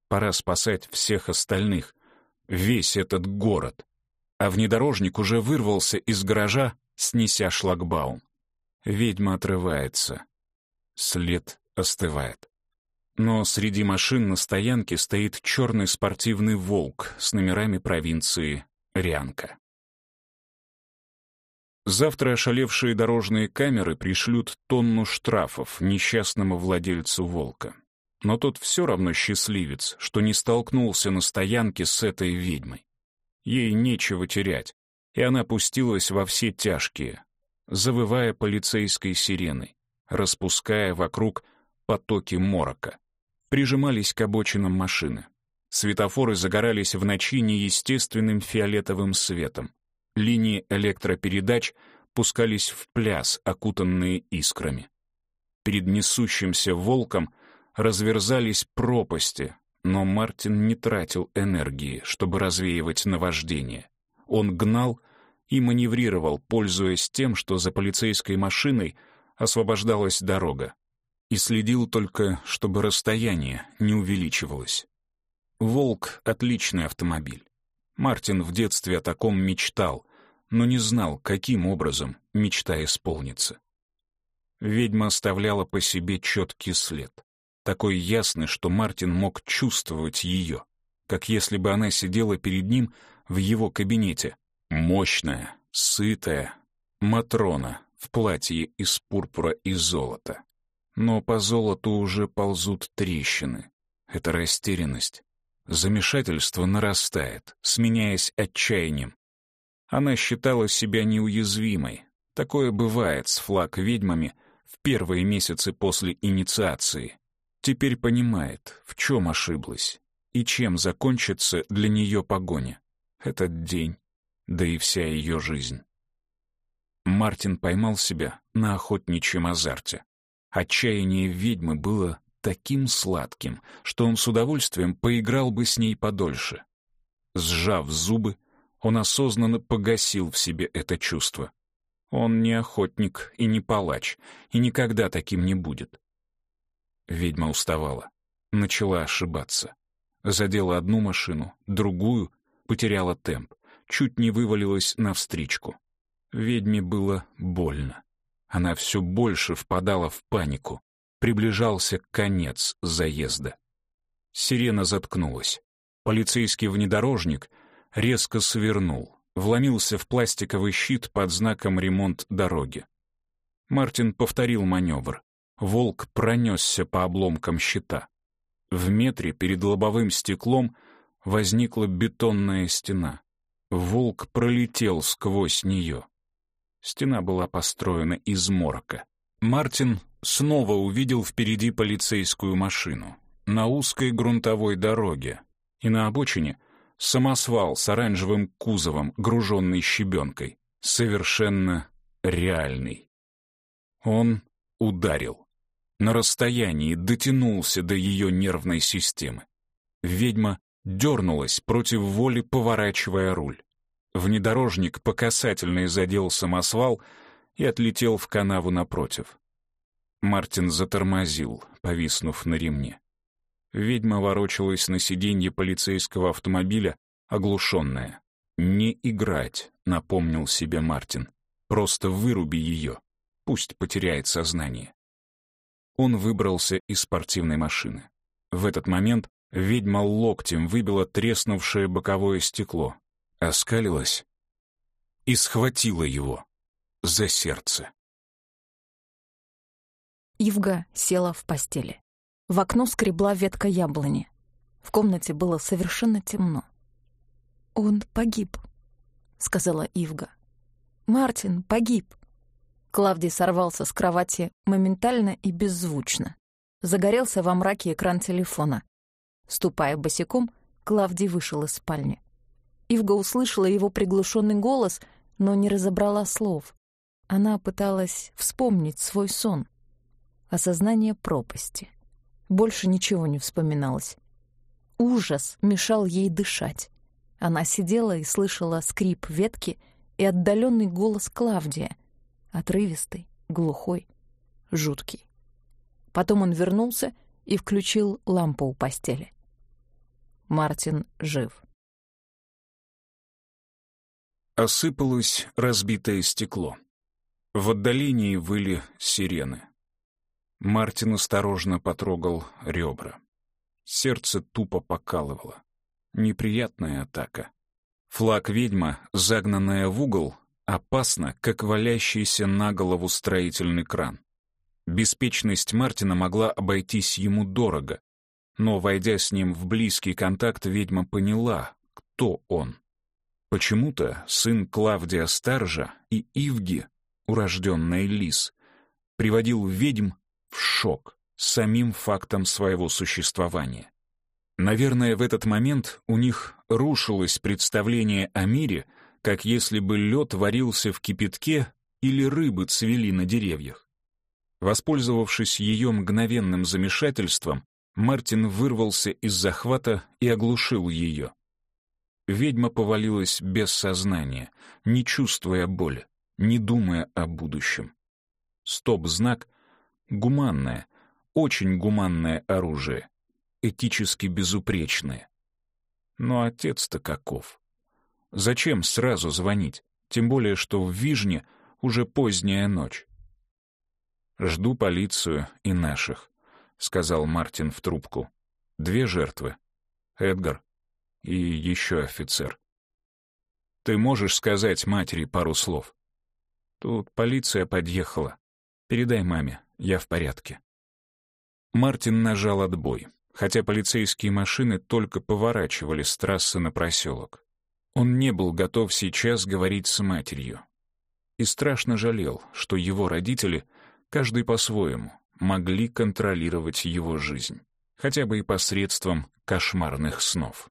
Пора спасать всех остальных. Весь этот город. А внедорожник уже вырвался из гаража, снеся шлагбаум. Ведьма отрывается. След остывает. Но среди машин на стоянке стоит черный спортивный «Волк» с номерами провинции Рянка. Завтра ошалевшие дорожные камеры пришлют тонну штрафов несчастному владельцу «Волка». Но тот все равно счастливец, что не столкнулся на стоянке с этой ведьмой. Ей нечего терять, и она пустилась во все тяжкие, завывая полицейской сиреной, распуская вокруг потоки морока. Прижимались к обочинам машины. Светофоры загорались в ночи неестественным фиолетовым светом. Линии электропередач пускались в пляс, окутанные искрами. Перед несущимся волком разверзались пропасти, но Мартин не тратил энергии, чтобы развеивать наваждение. Он гнал и маневрировал, пользуясь тем, что за полицейской машиной освобождалась дорога, и следил только, чтобы расстояние не увеличивалось. «Волк» — отличный автомобиль. Мартин в детстве о таком мечтал, но не знал, каким образом мечта исполнится. Ведьма оставляла по себе четкий след, такой ясный, что Мартин мог чувствовать ее, как если бы она сидела перед ним в его кабинете, Мощная, сытая, Матрона в платье из пурпура и золота. Но по золоту уже ползут трещины. Это растерянность. Замешательство нарастает, сменяясь отчаянием. Она считала себя неуязвимой. Такое бывает с флаг-ведьмами в первые месяцы после инициации. Теперь понимает, в чем ошиблась и чем закончится для нее погоня. Этот день да и вся ее жизнь. Мартин поймал себя на охотничьем азарте. Отчаяние ведьмы было таким сладким, что он с удовольствием поиграл бы с ней подольше. Сжав зубы, он осознанно погасил в себе это чувство. Он не охотник и не палач, и никогда таким не будет. Ведьма уставала, начала ошибаться. Задела одну машину, другую, потеряла темп чуть не вывалилась навстречку. Ведьме было больно. Она все больше впадала в панику. Приближался конец заезда. Сирена заткнулась. Полицейский внедорожник резко свернул, вломился в пластиковый щит под знаком «Ремонт дороги». Мартин повторил маневр. волк пронесся по обломкам щита. В метре перед лобовым стеклом возникла бетонная стена. Волк пролетел сквозь нее. Стена была построена из морока. Мартин снова увидел впереди полицейскую машину на узкой грунтовой дороге, и на обочине самосвал с оранжевым кузовом, груженный щебенкой, совершенно реальный. Он ударил. На расстоянии дотянулся до ее нервной системы. Ведьма дернулась против воли, поворачивая руль. Внедорожник по касательной задел самосвал и отлетел в канаву напротив. Мартин затормозил, повиснув на ремне. Ведьма ворочалась на сиденье полицейского автомобиля, оглушенная. «Не играть», — напомнил себе Мартин. «Просто выруби ее. Пусть потеряет сознание». Он выбрался из спортивной машины. В этот момент ведьма локтем выбила треснувшее боковое стекло, оскалилась и схватила его за сердце. Ивга села в постели. В окно скребла ветка яблони. В комнате было совершенно темно. «Он погиб», — сказала Ивга. «Мартин погиб». Клавдий сорвался с кровати моментально и беззвучно. Загорелся во мраке экран телефона. Ступая босиком, Клавдий вышел из спальни. Ивга услышала его приглушенный голос, но не разобрала слов. Она пыталась вспомнить свой сон. Осознание пропасти — больше ничего не вспоминалось. Ужас мешал ей дышать. Она сидела и слышала скрип ветки и отдаленный голос Клавдия, отрывистый, глухой, жуткий. Потом он вернулся и включил лампу у постели. Мартин жив. Осыпалось разбитое стекло. В отдалении выли сирены. Мартин осторожно потрогал ребра. Сердце тупо покалывало. Неприятная атака. Флаг ведьма, загнанная в угол, опасно, как валящийся на голову строительный кран. Беспечность Мартина могла обойтись ему дорого, но, войдя с ним в близкий контакт, ведьма поняла, кто он. Почему-то сын Клавдия Старжа и Ивги, урожденная Лис, приводил ведьм в шок самим фактом своего существования. Наверное, в этот момент у них рушилось представление о мире, как если бы лед варился в кипятке или рыбы цвели на деревьях. Воспользовавшись ее мгновенным замешательством, Мартин вырвался из захвата и оглушил ее. Ведьма повалилась без сознания, не чувствуя боли, не думая о будущем. Стоп-знак — Гуманное, очень гуманное оружие, этически безупречное. Но отец-то каков? Зачем сразу звонить? Тем более, что в Вижне уже поздняя ночь. «Жду полицию и наших», — сказал Мартин в трубку. «Две жертвы. Эдгар и еще офицер. Ты можешь сказать матери пару слов?» Тут полиция подъехала. Передай маме, я в порядке. Мартин нажал отбой, хотя полицейские машины только поворачивали с трассы на проселок. Он не был готов сейчас говорить с матерью. И страшно жалел, что его родители, каждый по-своему, могли контролировать его жизнь, хотя бы и посредством кошмарных снов.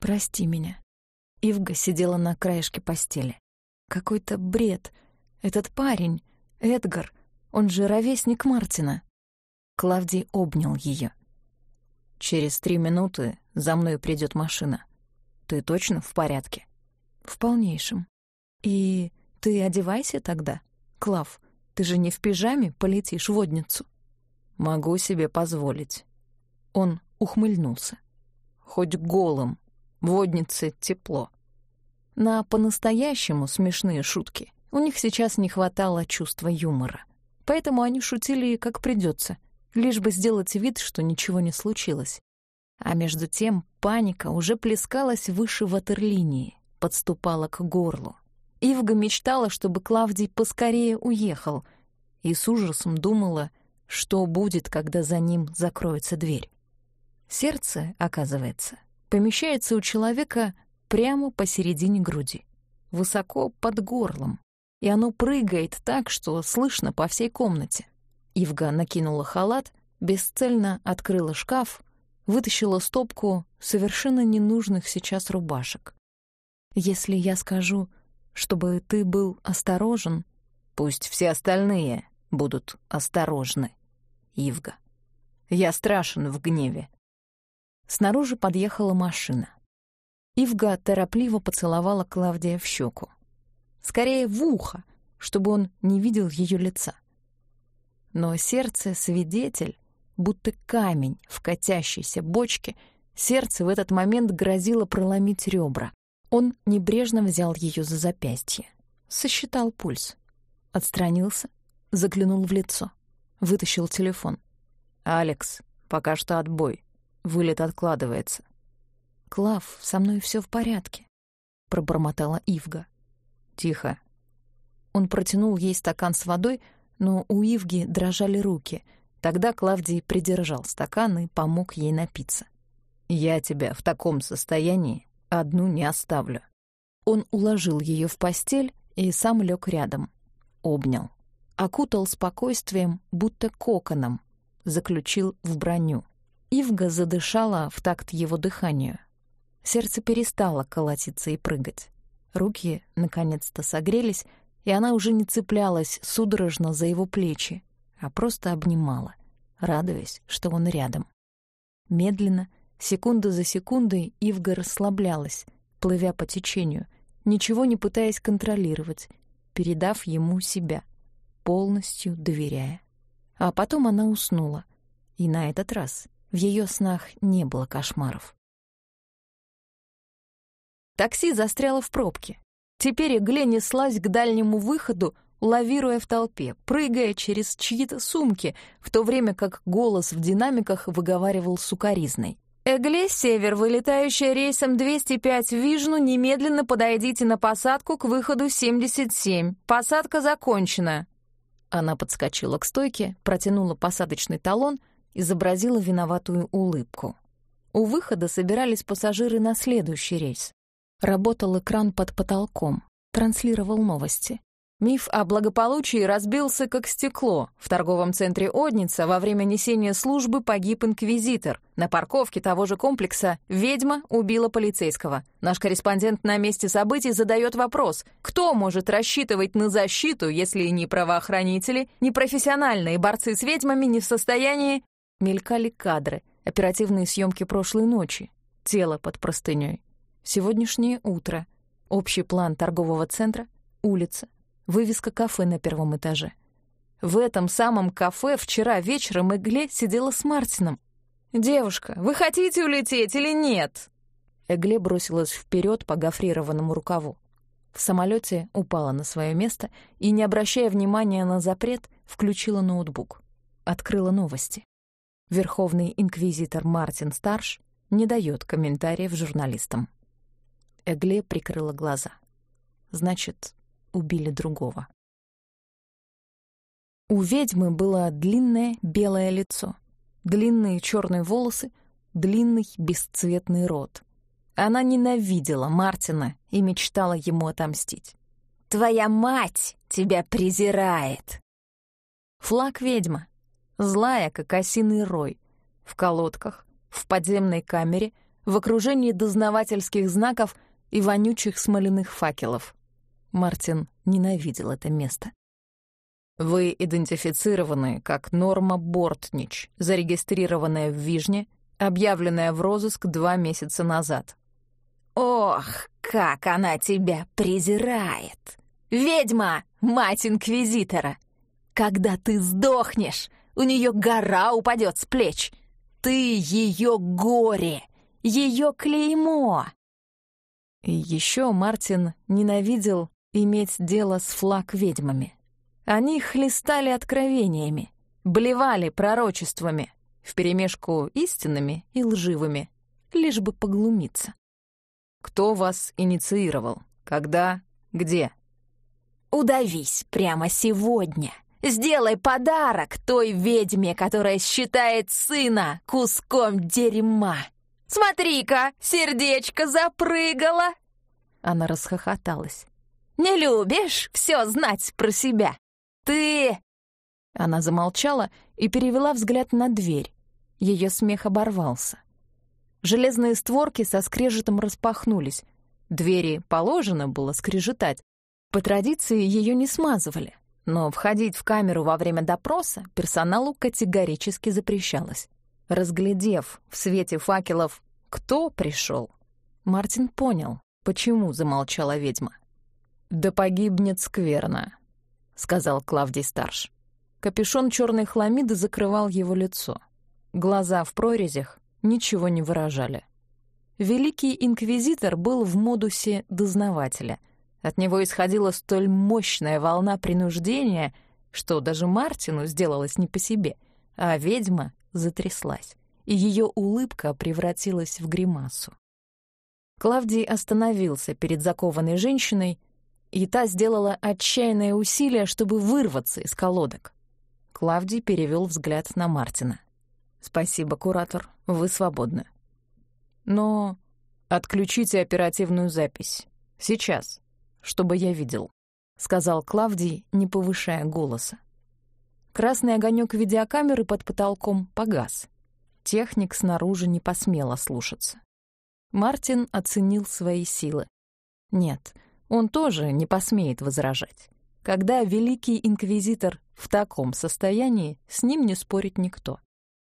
«Прости меня». Ивга сидела на краешке постели. Какой-то бред — этот парень, Эдгар, он же ровесник Мартина. Клавдий обнял ее. Через три минуты за мной придет машина. Ты точно в порядке? В полнейшем. И ты одевайся тогда, Клав. Ты же не в пижаме полетишь в водницу. Могу себе позволить. Он ухмыльнулся. Хоть голым, воднице тепло. На по-настоящему смешные шутки у них сейчас не хватало чувства юмора. Поэтому они шутили как придется, лишь бы сделать вид, что ничего не случилось. А между тем паника уже плескалась выше ватерлинии, подступала к горлу. Ивга мечтала, чтобы Клавдий поскорее уехал, и с ужасом думала, что будет, когда за ним закроется дверь. Сердце, оказывается, помещается у человека прямо посередине груди, высоко под горлом, и оно прыгает так, что слышно по всей комнате. Ивга накинула халат, бесцельно открыла шкаф, вытащила стопку совершенно ненужных сейчас рубашек. «Если я скажу, чтобы ты был осторожен, пусть все остальные будут осторожны, Ивга. Я страшен в гневе». Снаружи подъехала машина. Ивга торопливо поцеловала Клавдия в щеку. Скорее, в ухо, чтобы он не видел ее лица. Но сердце — свидетель, будто камень в катящейся бочке, сердце в этот момент грозило проломить ребра. Он небрежно взял ее за запястье, сосчитал пульс, отстранился, заглянул в лицо, вытащил телефон. «Алекс, пока что отбой. Вылет откладывается». «Клав, со мной все в порядке», — пробормотала Ивга. «Тихо». Он протянул ей стакан с водой, но у Ивги дрожали руки. Тогда Клавдий придержал стакан и помог ей напиться. «Я тебя в таком состоянии одну не оставлю». Он уложил ее в постель и сам лег рядом. Обнял. Окутал спокойствием, будто коконом. Заключил в броню. Ивга задышала в такт его дыханию. Сердце перестало колотиться и прыгать. Руки наконец-то согрелись, и она уже не цеплялась судорожно за его плечи, а просто обнимала, радуясь, что он рядом. Медленно, секунда за секундой, Ивга расслаблялась, плывя по течению, ничего не пытаясь контролировать, передав ему себя, полностью доверяя. А потом она уснула, и на этот раз в ее снах не было кошмаров. Такси застряло в пробке. Теперь Игле неслась к дальнему выходу, лавируя в толпе, прыгая через чьи-то сумки, в то время как голос в динамиках выговаривал сукаризной. «Эгле, север, вылетающая рейсом 205 в Вижну, немедленно подойдите на посадку к выходу 77. Посадка закончена». Она подскочила к стойке, протянула посадочный талон, изобразила виноватую улыбку. У выхода собирались пассажиры на следующий рейс. Работал экран под потолком, транслировал новости. Миф о благополучии разбился как стекло. В торговом центре Одница во время несения службы погиб инквизитор. На парковке того же комплекса ведьма убила полицейского. Наш корреспондент на месте событий задает вопрос, кто может рассчитывать на защиту, если ни правоохранители, ни профессиональные борцы с ведьмами не в состоянии... Мелькали кадры, оперативные съемки прошлой ночи, тело под простыней. Сегодняшнее утро. Общий план торгового центра, улица, вывеска кафе на первом этаже. В этом самом кафе вчера вечером Эгле сидела с Мартином. «Девушка, вы хотите улететь или нет?» Эгле бросилась вперед по гофрированному рукаву. В самолете упала на свое место и, не обращая внимания на запрет, включила ноутбук. Открыла новости. Верховный инквизитор Мартин Старш не дает комментариев журналистам. Эгле прикрыла глаза. Значит, убили другого. У ведьмы было длинное белое лицо, длинные черные волосы, длинный бесцветный рот. Она ненавидела Мартина и мечтала ему отомстить. «Твоя мать тебя презирает!» Флаг ведьма, злая, как осиный рой, в колодках, в подземной камере, в окружении дознавательских знаков и вонючих смоляных факелов. Мартин ненавидел это место. Вы идентифицированы как Норма Бортнич, зарегистрированная в Вижне, объявленная в розыск два месяца назад. Ох, как она тебя презирает! Ведьма, мать инквизитора! Когда ты сдохнешь, у нее гора упадет с плеч. Ты ее горе, ее клеймо. И еще Мартин ненавидел иметь дело с флаг-ведьмами. Они хлестали откровениями, блевали пророчествами, вперемешку истинными и лживыми, лишь бы поглумиться. Кто вас инициировал? Когда? Где? Удавись прямо сегодня. Сделай подарок той ведьме, которая считает сына куском дерьма. Смотри-ка, сердечко запрыгало!» Она расхохоталась. «Не любишь все знать про себя? Ты...» Она замолчала и перевела взгляд на дверь. Ее смех оборвался. Железные створки со скрежетом распахнулись. Двери положено было скрежетать. По традиции ее не смазывали. Но входить в камеру во время допроса персоналу категорически запрещалось. Разглядев в свете факелов, кто пришел, Мартин понял, почему замолчала ведьма. «Да погибнет скверно», — сказал Клавдий Старш. Капюшон черной хламиды закрывал его лицо. Глаза в прорезях ничего не выражали. Великий инквизитор был в модусе дознавателя — от него исходила столь мощная волна принуждения, что даже Мартину сделалось не по себе, а ведьма затряслась, и ее улыбка превратилась в гримасу. Клавдий остановился перед закованной женщиной, и та сделала отчаянное усилие, чтобы вырваться из колодок. Клавдий перевел взгляд на Мартина. «Спасибо, куратор, вы свободны. Но отключите оперативную запись. Сейчас чтобы я видел», — сказал Клавдий, не повышая голоса. Красный огонек видеокамеры под потолком погас. Техник снаружи не посмел ослушаться. Мартин оценил свои силы. Нет, он тоже не посмеет возражать. Когда великий инквизитор в таком состоянии, с ним не спорит никто.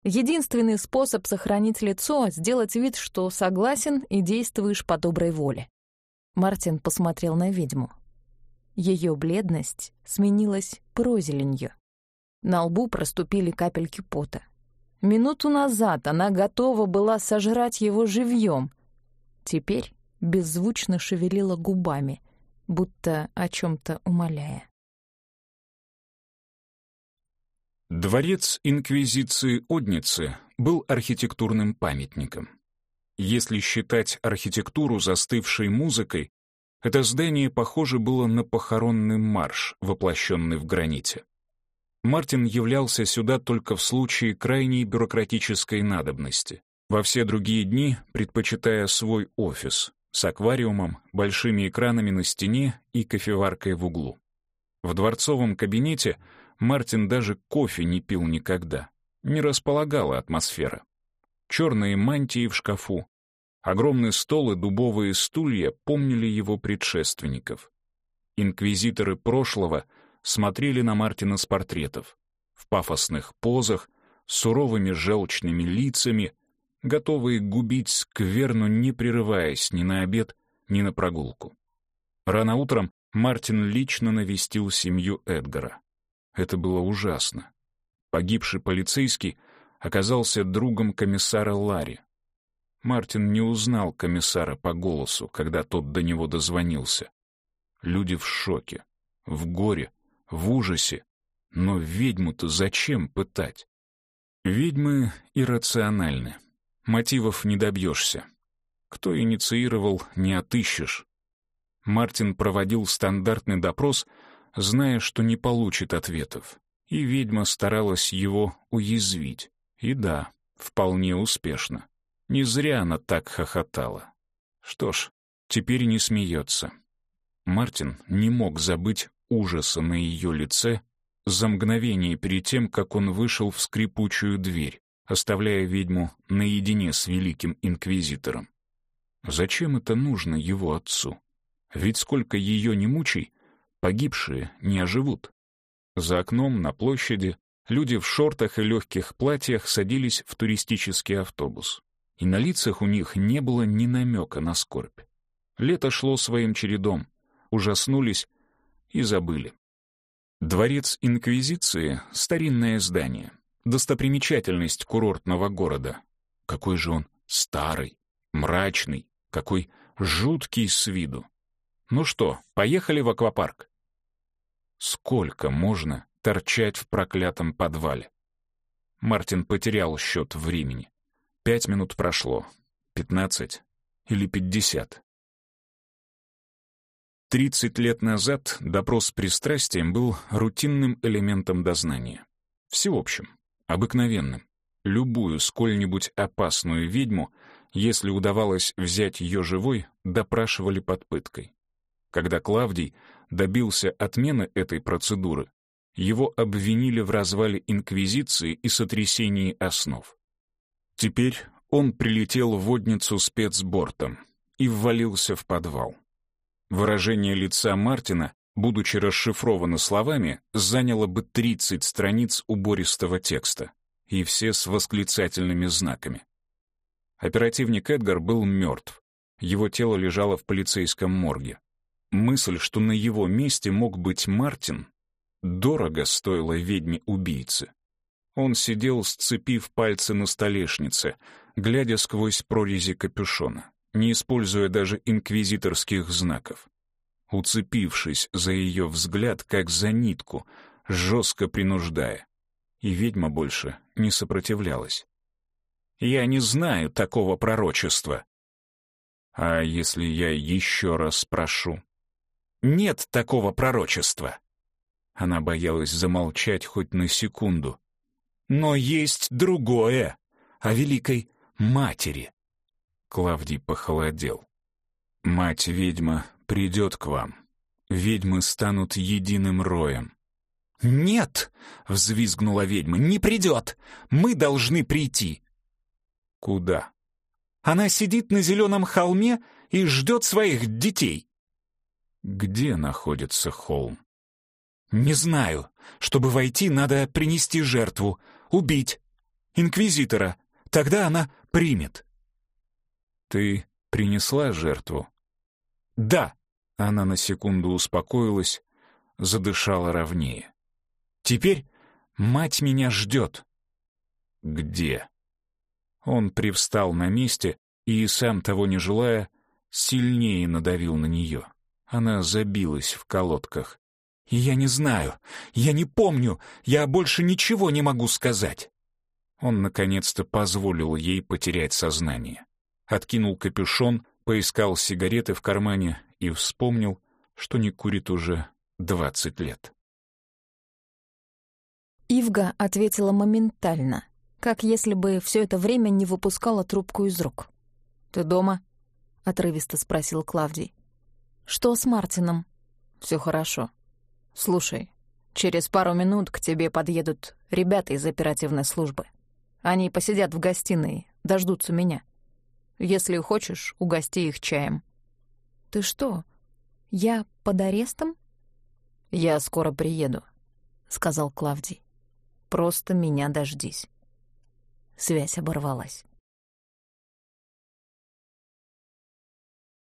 Единственный способ сохранить лицо — сделать вид, что согласен и действуешь по доброй воле. Мартин посмотрел на ведьму. Ее бледность сменилась прозеленью. На лбу проступили капельки пота. Минуту назад она готова была сожрать его живьем. Теперь беззвучно шевелила губами, будто о чем-то умоляя. Дворец Инквизиции Одницы был архитектурным памятником. Если считать архитектуру застывшей музыкой, это здание похоже было на похоронный марш, воплощенный в граните. Мартин являлся сюда только в случае крайней бюрократической надобности. Во все другие дни предпочитая свой офис с аквариумом, большими экранами на стене и кофеваркой в углу. В дворцовом кабинете Мартин даже кофе не пил никогда. Не располагала атмосфера. Черные мантии в шкафу, Огромный стол и дубовые стулья помнили его предшественников. Инквизиторы прошлого смотрели на Мартина с портретов. В пафосных позах, с суровыми желчными лицами, готовые губить скверну, не прерываясь ни на обед, ни на прогулку. Рано утром Мартин лично навестил семью Эдгара. Это было ужасно. Погибший полицейский оказался другом комиссара Ларри, Мартин не узнал комиссара по голосу, когда тот до него дозвонился. Люди в шоке, в горе, в ужасе. Но ведьму-то зачем пытать? Ведьмы иррациональны. Мотивов не добьешься. Кто инициировал, не отыщешь. Мартин проводил стандартный допрос, зная, что не получит ответов. И ведьма старалась его уязвить. И да, вполне успешно. Не зря она так хохотала. Что ж, теперь не смеется. Мартин не мог забыть ужаса на ее лице за мгновение перед тем, как он вышел в скрипучую дверь, оставляя ведьму наедине с великим инквизитором. Зачем это нужно его отцу? Ведь сколько ее не мучай, погибшие не оживут. За окном на площади люди в шортах и легких платьях садились в туристический автобус и на лицах у них не было ни намека на скорбь. Лето шло своим чередом, ужаснулись и забыли. Дворец Инквизиции — старинное здание, достопримечательность курортного города. Какой же он старый, мрачный, какой жуткий с виду. Ну что, поехали в аквапарк? Сколько можно торчать в проклятом подвале? Мартин потерял счет времени. Пять минут прошло. Пятнадцать или пятьдесят. Тридцать лет назад допрос с пристрастием был рутинным элементом дознания. Всеобщим, обыкновенным. Любую сколь-нибудь опасную ведьму, если удавалось взять ее живой, допрашивали под пыткой. Когда Клавдий добился отмены этой процедуры, его обвинили в развале Инквизиции и сотрясении основ. Теперь он прилетел в водницу спецбортом и ввалился в подвал. Выражение лица Мартина, будучи расшифровано словами, заняло бы 30 страниц убористого текста, и все с восклицательными знаками. Оперативник Эдгар был мертв. Его тело лежало в полицейском морге. Мысль, что на его месте мог быть Мартин, дорого стоила ведьме-убийце. Он сидел, сцепив пальцы на столешнице, глядя сквозь прорези капюшона не используя даже инквизиторских знаков. Уцепившись за ее взгляд, как за нитку, жестко принуждая. И ведьма больше не сопротивлялась. «Я не знаю такого пророчества». «А если я еще раз спрошу?» «Нет такого пророчества». Она боялась замолчать хоть на секунду. «Но есть другое, о великой матери». Клавдий похолодел. «Мать-ведьма придет к вам. Ведьмы станут единым роем». «Нет!» — взвизгнула ведьма. «Не придет! Мы должны прийти!» «Куда?» «Она сидит на зеленом холме и ждет своих детей». «Где находится холм?» «Не знаю. Чтобы войти, надо принести жертву, убить. Инквизитора. Тогда она примет». «Ты принесла жертву?» «Да!» Она на секунду успокоилась, задышала ровнее. «Теперь мать меня ждет». «Где?» Он привстал на месте и, сам того не желая, сильнее надавил на нее. Она забилась в колодках. «Я не знаю, я не помню, я больше ничего не могу сказать». Он наконец-то позволил ей потерять сознание откинул капюшон, поискал сигареты в кармане и вспомнил, что не курит уже двадцать лет. Ивга ответила моментально, как если бы все это время не выпускала трубку из рук. «Ты дома?» — отрывисто спросил Клавдий. «Что с Мартином?» Все хорошо. Слушай, через пару минут к тебе подъедут ребята из оперативной службы. Они посидят в гостиной, дождутся меня. Если хочешь, угости их чаем». «Ты что, я под арестом?» «Я скоро приеду», — сказал Клавдий. «Просто меня дождись». Связь оборвалась.